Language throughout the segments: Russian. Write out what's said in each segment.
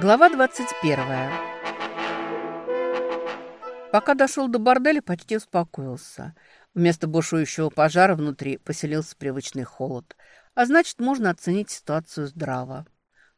Глава 21. Пока дошел до борделя, почти успокоился. Вместо бушующего пожара внутри поселился привычный холод. А значит, можно оценить ситуацию здраво.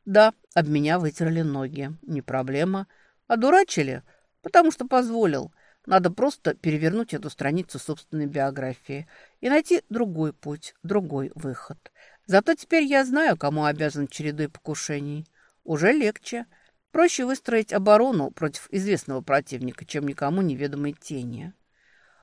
Да, об меня вытерли ноги. Не проблема. Одурачили? Потому что позволил. Надо просто перевернуть эту страницу собственной биографии и найти другой путь, другой выход. Зато теперь я знаю, кому обязан чередой покушений. Уже легче. Проще выстроить оборону против известного противника, чем никому неведомой тени.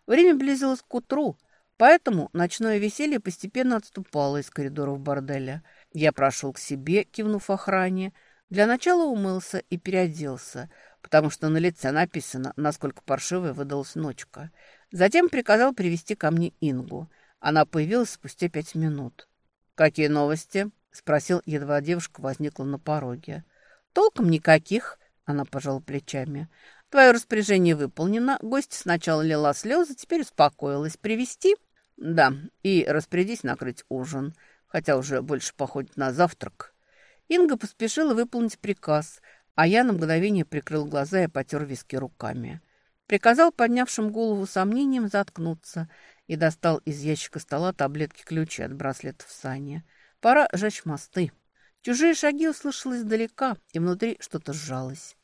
Время близилось к утру, поэтому ночное веселье постепенно отступало из коридоров борделя. Я прошел к себе, кивнув охране. Для начала умылся и переоделся, потому что на лице написано, насколько паршивая выдалась ночка. Затем приказал привести ко мне Ингу. Она появилась спустя пять минут. «Какие новости?» – спросил, едва девушка возникла на пороге. «Толком никаких», – она пожала плечами. «Твое распоряжение выполнено. Гость сначала лила слезы, теперь успокоилась. Привести? «Да, и распорядись накрыть ужин, хотя уже больше походит на завтрак». Инга поспешила выполнить приказ, а я на мгновение прикрыл глаза и потер виски руками. Приказал поднявшим голову сомнением заткнуться и достал из ящика стола таблетки-ключи от браслета в сане. Пора жечь мосты. Чужие шаги услышал издалека, и внутри что-то сжалось.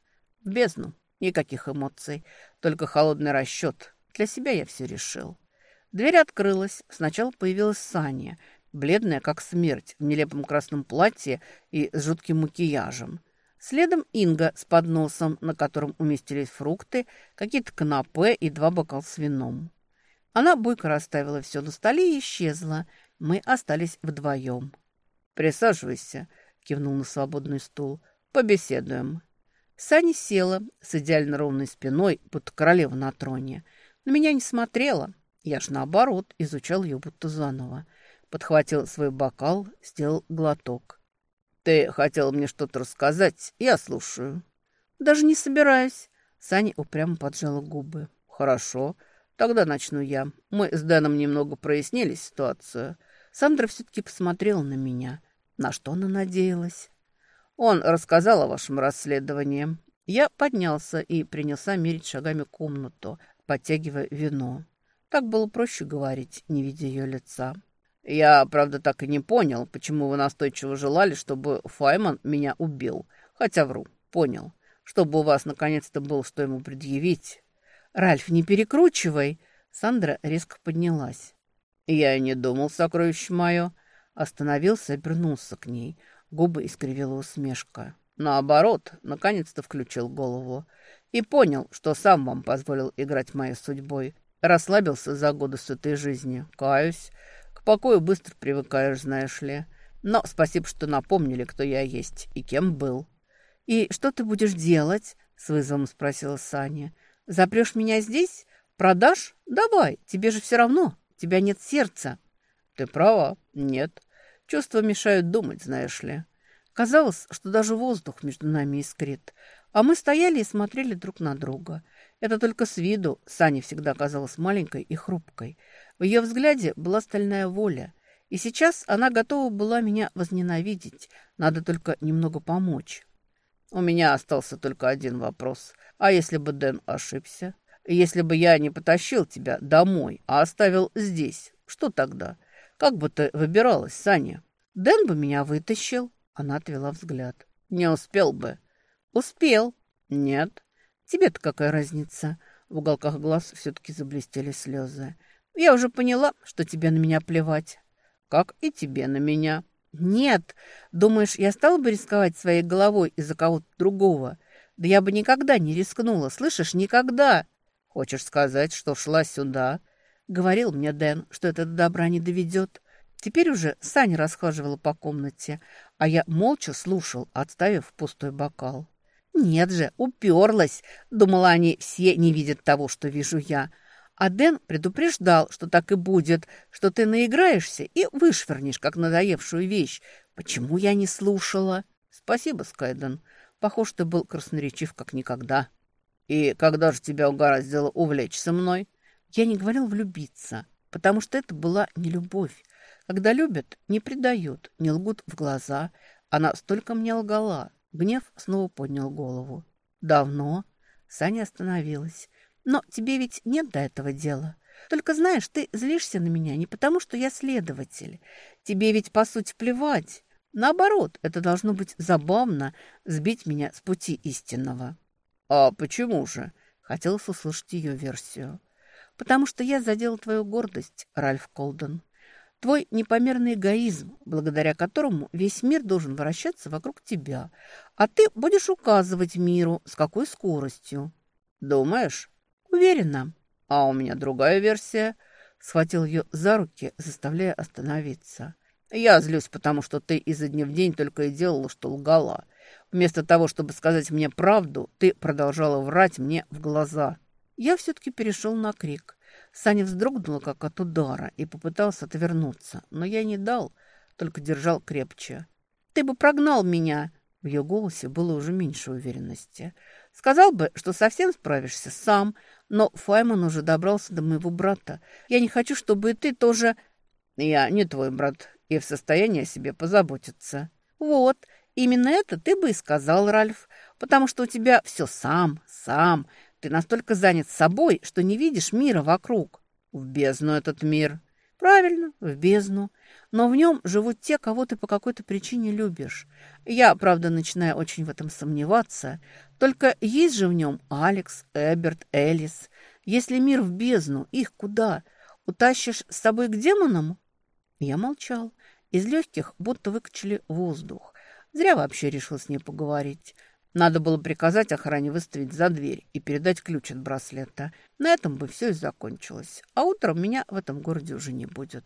В бездну. Никаких эмоций, только холодный расчет. Для себя я все решил. Дверь открылась. Сначала появилась Саня, бледная, как смерть, в нелепом красном платье и с жутким макияжем. Следом Инга с подносом, на котором уместились фрукты, какие-то канапе и два бокала с вином. Она бойко расставила все на столе и исчезла. Мы остались вдвоем. «Присаживайся», — кивнул на свободный стул. «Побеседуем». Саня села с идеально ровной спиной, будто королева на троне. На меня не смотрела. Я ж наоборот изучал ее будто заново. Подхватил свой бокал, сделал глоток. «Ты хотела мне что-то рассказать? Я слушаю». «Даже не собираюсь». Саня упрямо поджала губы. «Хорошо. Тогда начну я. Мы с Дэном немного прояснили ситуацию. Сандра все-таки посмотрела на меня. На что она надеялась? Он рассказал о вашем расследовании. Я поднялся и принялся мерить шагами комнату, подтягивая вино. Так было проще говорить, не видя ее лица. Я, правда, так и не понял, почему вы настойчиво желали, чтобы Файман меня убил. Хотя вру, понял. Чтобы у вас наконец-то было что ему предъявить. «Ральф, не перекручивай!» Сандра резко поднялась. «Я и не думал, сокровище мое». Остановился обернулся к ней. Губы искривила усмешка. Наоборот, наконец-то включил голову. И понял, что сам вам позволил играть моей судьбой. Расслабился за годы с этой жизни. Каюсь. К покою быстро привыкаешь, знаешь ли. Но спасибо, что напомнили, кто я есть и кем был. «И что ты будешь делать?» — с вызовом спросила Саня. Запрешь меня здесь? Продашь? Давай, тебе же все равно. У тебя нет сердца. Ты права, нет. Чувства мешают думать, знаешь ли. Казалось, что даже воздух между нами искрит. А мы стояли и смотрели друг на друга. Это только с виду Саня всегда казалась маленькой и хрупкой. В ее взгляде была стальная воля. И сейчас она готова была меня возненавидеть. Надо только немного помочь. У меня остался только один вопрос. А если бы Дэн ошибся? Если бы я не потащил тебя домой, а оставил здесь, что тогда? Как бы ты выбиралась, Саня? Дэн бы меня вытащил. Она отвела взгляд. Не успел бы. Успел. Нет. Тебе-то какая разница? В уголках глаз все-таки заблестели слезы. Я уже поняла, что тебе на меня плевать. Как и тебе на меня. «Нет. Думаешь, я стала бы рисковать своей головой из-за кого-то другого? Да я бы никогда не рискнула, слышишь, никогда!» «Хочешь сказать, что шла сюда?» Говорил мне Дэн, что это до добра не доведет. Теперь уже Саня расхаживала по комнате, а я молча слушал, отставив пустой бокал. «Нет же, уперлась!» Думала, они все не видят того, что вижу я. А Дэн предупреждал, что так и будет, что ты наиграешься и вышвырнешь, как надоевшую вещь. Почему я не слушала? Спасибо, Скайден. Похож, ты был красноречив, как никогда. И когда же тебя угораздило увлечься мной? Я не говорил влюбиться, потому что это была не любовь. Когда любят, не предают, не лгут в глаза. Она столько мне лгала. Гнев снова поднял голову. «Давно?» Саня остановилась. «Но тебе ведь нет до этого дела. Только знаешь, ты злишься на меня не потому, что я следователь. Тебе ведь, по сути, плевать. Наоборот, это должно быть забавно сбить меня с пути истинного». «А почему же?» Хотелось услышать ее версию. «Потому что я задел твою гордость, Ральф Колден. Твой непомерный эгоизм, благодаря которому весь мир должен вращаться вокруг тебя, а ты будешь указывать миру, с какой скоростью. Думаешь? Уверена. А у меня другая версия. Схватил ее за руки, заставляя остановиться. Я злюсь, потому что ты изо дня в день только и делала, что лгала. Вместо того, чтобы сказать мне правду, ты продолжала врать мне в глаза. Я все-таки перешел на крик. Саня вздрогнула, как от удара, и попытался отвернуться, но я не дал, только держал крепче. «Ты бы прогнал меня!» В ее голосе было уже меньше уверенности. «Сказал бы, что совсем справишься сам, но Файман уже добрался до моего брата. Я не хочу, чтобы и ты тоже...» «Я не твой брат и в состоянии о себе позаботиться». «Вот, именно это ты бы и сказал, Ральф, потому что у тебя все сам, сам, ты настолько занят собой, что не видишь мира вокруг. В бездну этот мир. Правильно, в бездну. Но в нем живут те, кого ты по какой-то причине любишь. Я, правда, начинаю очень в этом сомневаться. Только есть же в нем Алекс, Эберт, Элис. Если мир в бездну, их куда? Утащишь с собой к демонам? Я молчал. Из легких будто выкачали воздух. Зря вообще решил с ней поговорить. Надо было приказать охране выставить за дверь и передать ключ от браслета. На этом бы все и закончилось. А утром меня в этом городе уже не будет.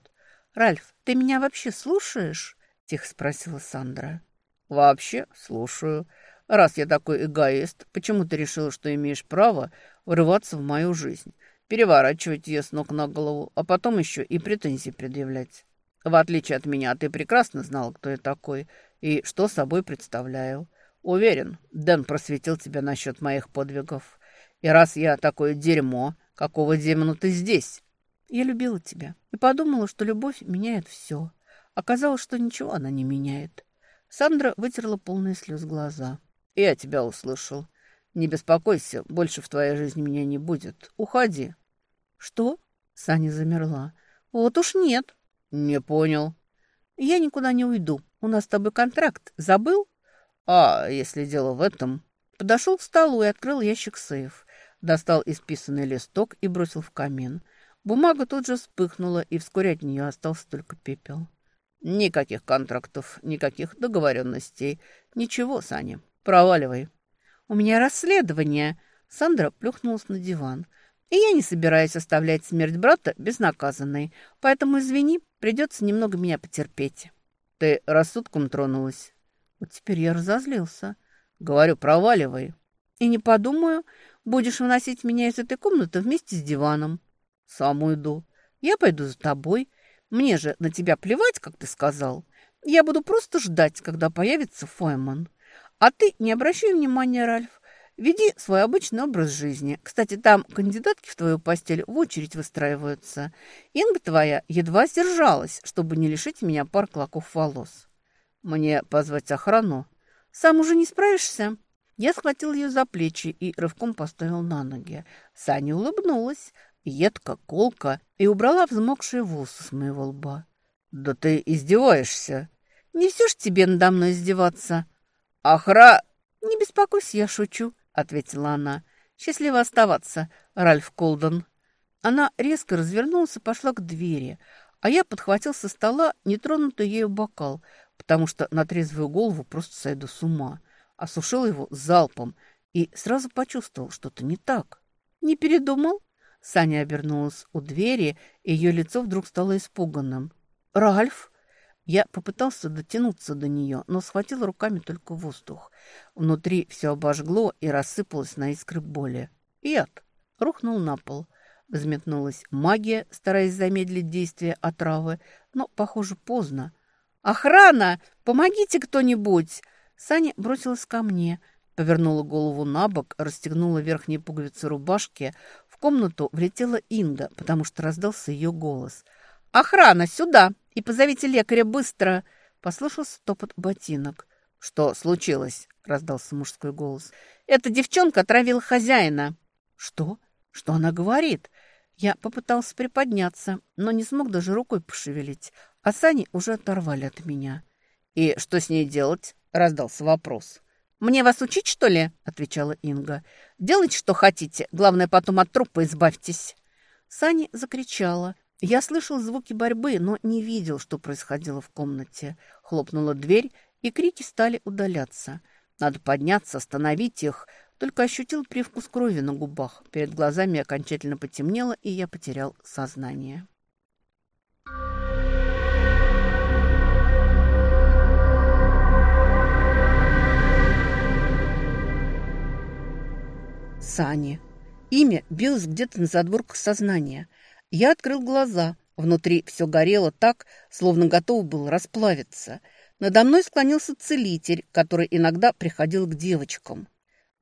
«Ральф, ты меня вообще слушаешь?» – тихо спросила Сандра. «Вообще слушаю. Раз я такой эгоист, почему ты решила, что имеешь право врываться в мою жизнь, переворачивать ее с ног на голову, а потом еще и претензии предъявлять? В отличие от меня, ты прекрасно знала, кто я такой и что собой представляю». Уверен, Дэн просветил тебя насчет моих подвигов. И раз я такое дерьмо, какого демона ты здесь? Я любила тебя и подумала, что любовь меняет все. Оказалось, что ничего она не меняет. Сандра вытерла полные слез глаза. Я тебя услышал. Не беспокойся, больше в твоей жизни меня не будет. Уходи. Что? Саня замерла. Вот уж нет. Не понял. Я никуда не уйду. У нас с тобой контракт. Забыл? А, если дело в этом... Подошел к столу и открыл ящик сейф. Достал исписанный листок и бросил в камин. Бумага тут же вспыхнула, и вскоре от нее остался только пепел. Никаких контрактов, никаких договоренностей. Ничего, Саня, проваливай. У меня расследование. Сандра плюхнулась на диван. И я не собираюсь оставлять смерть брата безнаказанной. Поэтому, извини, придется немного меня потерпеть. Ты рассудком тронулась? Вот теперь я разозлился. Говорю, проваливай. И не подумаю, будешь выносить меня из этой комнаты вместе с диваном. Сам уйду. Я пойду за тобой. Мне же на тебя плевать, как ты сказал. Я буду просто ждать, когда появится Фойман. А ты не обращай внимания, Ральф. Веди свой обычный образ жизни. Кстати, там кандидатки в твою постель в очередь выстраиваются. Инга твоя едва сдержалась, чтобы не лишить меня пар клоков волос. «Мне позвать охрану?» «Сам уже не справишься?» Я схватил ее за плечи и рывком поставил на ноги. Саня улыбнулась, едко, колко, и убрала взмокшие волосы с моего лба. «Да ты издеваешься!» «Не все ж тебе надо мной издеваться!» «Охра...» «Не беспокойся, я шучу», — ответила она. «Счастливо оставаться, Ральф Колден». Она резко развернулась и пошла к двери, а я подхватил со стола нетронутый ею бокал, потому что на трезвую голову просто сойду с ума. Осушил его залпом и сразу почувствовал, что-то не так. «Не передумал?» Саня обернулась у двери, и ее лицо вдруг стало испуганным. «Ральф!» Я попытался дотянуться до нее, но схватил руками только воздух. Внутри все обожгло и рассыпалось на искры боли. Яд рухнул на пол. Взметнулась магия, стараясь замедлить действие отравы, но, похоже, поздно. «Охрана! Помогите кто-нибудь!» Саня бросилась ко мне, повернула голову на бок, расстегнула верхние пуговицы рубашки. В комнату влетела Инга, потому что раздался ее голос. «Охрана, сюда! И позовите лекаря быстро!» Послышался топот ботинок. «Что случилось?» – раздался мужской голос. «Эта девчонка отравила хозяина». «Что? Что она говорит?» Я попытался приподняться, но не смог даже рукой пошевелить, а сани уже оторвали от меня. «И что с ней делать?» – раздался вопрос. «Мне вас учить, что ли?» – отвечала Инга. «Делайте, что хотите, главное, потом от трупа избавьтесь». Сани закричала. Я слышал звуки борьбы, но не видел, что происходило в комнате. Хлопнула дверь, и крики стали удаляться. Надо подняться, остановить их, только ощутил привкус крови на губах. Перед глазами окончательно потемнело, и я потерял сознание. Сани. Имя билось где-то на задворках сознания. Я открыл глаза. Внутри все горело так, словно готов был расплавиться. Надо мной склонился целитель, который иногда приходил к девочкам.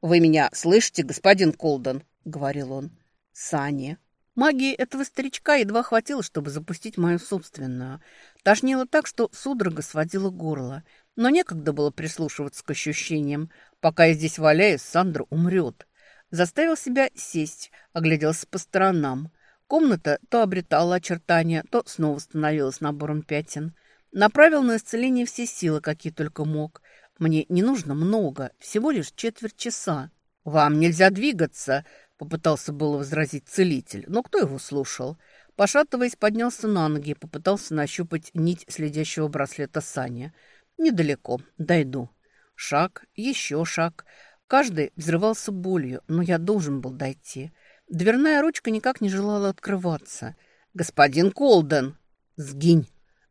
«Вы меня слышите, господин Колден?» — говорил он. «Сани». Магии этого старичка едва хватило, чтобы запустить мою собственную. Тошнило так, что судорога сводила горло. Но некогда было прислушиваться к ощущениям. Пока я здесь валяюсь, Сандра умрет. Заставил себя сесть, огляделся по сторонам. Комната то обретала очертания, то снова становилась набором пятен. Направил на исцеление все силы, какие только мог. Мне не нужно много, всего лишь четверть часа. «Вам нельзя двигаться», — попытался было возразить целитель, но кто его слушал? Пошатываясь, поднялся на ноги и попытался нащупать нить следящего браслета Сани. «Недалеко, дойду». Шаг, еще шаг. Каждый взрывался болью, но я должен был дойти. Дверная ручка никак не желала открываться. «Господин Колден!» «Сгинь!»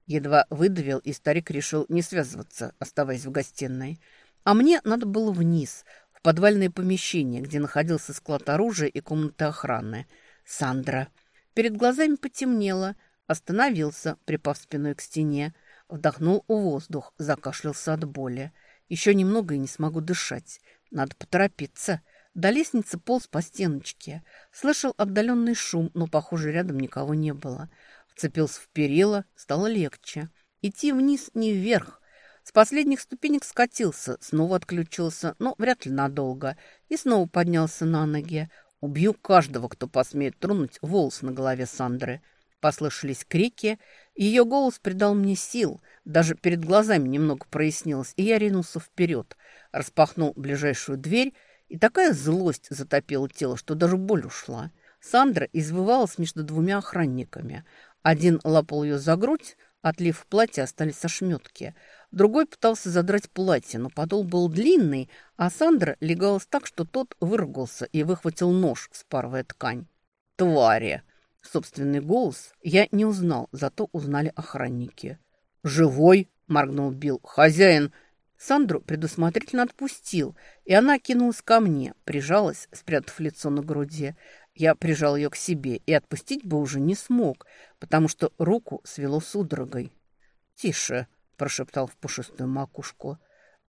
Едва выдавил, и старик решил не связываться, оставаясь в гостиной. А мне надо было вниз, в подвальное помещение, где находился склад оружия и комната охраны. Сандра. Перед глазами потемнело. Остановился, припав спиной к стене. Вдохнул воздух, закашлялся от боли. Еще немного и не смогу дышать. Надо поторопиться. До лестницы полз по стеночке. Слышал отдаленный шум, но, похоже, рядом никого не было. Вцепился в перила, стало легче. Идти вниз, не вверх. С последних ступенек скатился, снова отключился, но вряд ли надолго, и снова поднялся на ноги. Убью каждого, кто посмеет тронуть волос на голове Сандры. Послышались крики, ее голос придал мне сил, даже перед глазами немного прояснилось, и я ринулся вперед, распахнул ближайшую дверь, и такая злость затопила тело, что даже боль ушла. Сандра извывалась между двумя охранниками. Один лапал ее за грудь, отлив в платье остались ошметки. Другой пытался задрать платье, но подол был длинный, а Сандра легалась так, что тот выругался и выхватил нож, спарывая ткань. «Твари!» Собственный голос я не узнал, зато узнали охранники. «Живой?» – моргнул Билл. «Хозяин!» Сандру предусмотрительно отпустил, и она кинулась ко мне, прижалась, спрятав лицо на груди. Я прижал ее к себе и отпустить бы уже не смог, потому что руку свело судорогой. «Тише», — прошептал в пушистую макушку.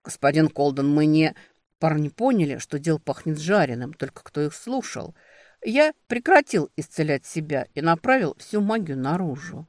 «Господин Колден, мы не...» Парни поняли, что дел пахнет жареным, только кто их слушал. Я прекратил исцелять себя и направил всю магию наружу.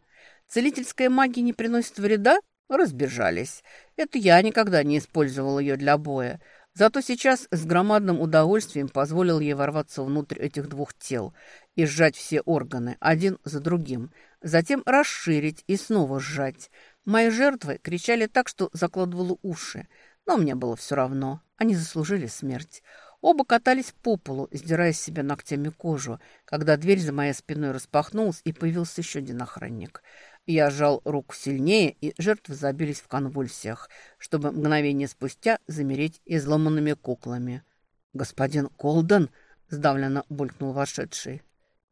Целительская магия не приносит вреда? Разбежались. Это я никогда не использовал ее для боя. Зато сейчас с громадным удовольствием позволил ей ворваться внутрь этих двух тел и сжать все органы, один за другим. Затем расширить и снова сжать. Мои жертвы кричали так, что закладывало уши. Но мне было все равно. Они заслужили смерть. Оба катались по полу, сдирая с себя ногтями кожу, когда дверь за моей спиной распахнулась, и появился еще один охранник – я сжал руку сильнее, и жертвы забились в конвульсиях, чтобы мгновение спустя замереть изломанными куклами. «Господин Колден!» — сдавленно булькнул вошедший.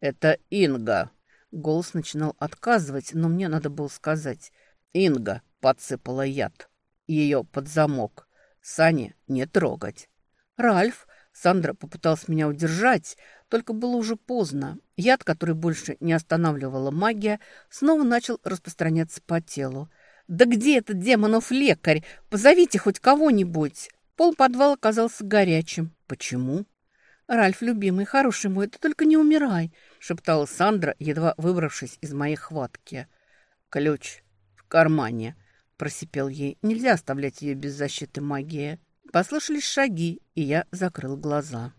«Это Инга!» Голос начинал отказывать, но мне надо было сказать. «Инга!» — подсыпала яд. Ее под замок. Сани не трогать. «Ральф!» Сандра попыталась меня удержать, только было уже поздно. Яд, который больше не останавливала магия, снова начал распространяться по телу. «Да где этот демонов лекарь? Позовите хоть кого-нибудь!» Пол подвала казался горячим. «Почему?» «Ральф, любимый, хороший мой, ты только не умирай!» шептала Сандра, едва выбравшись из моей хватки. «Ключ в кармане!» просипел ей. «Нельзя оставлять ее без защиты магии!» Послышались шаги, и я закрыл глаза.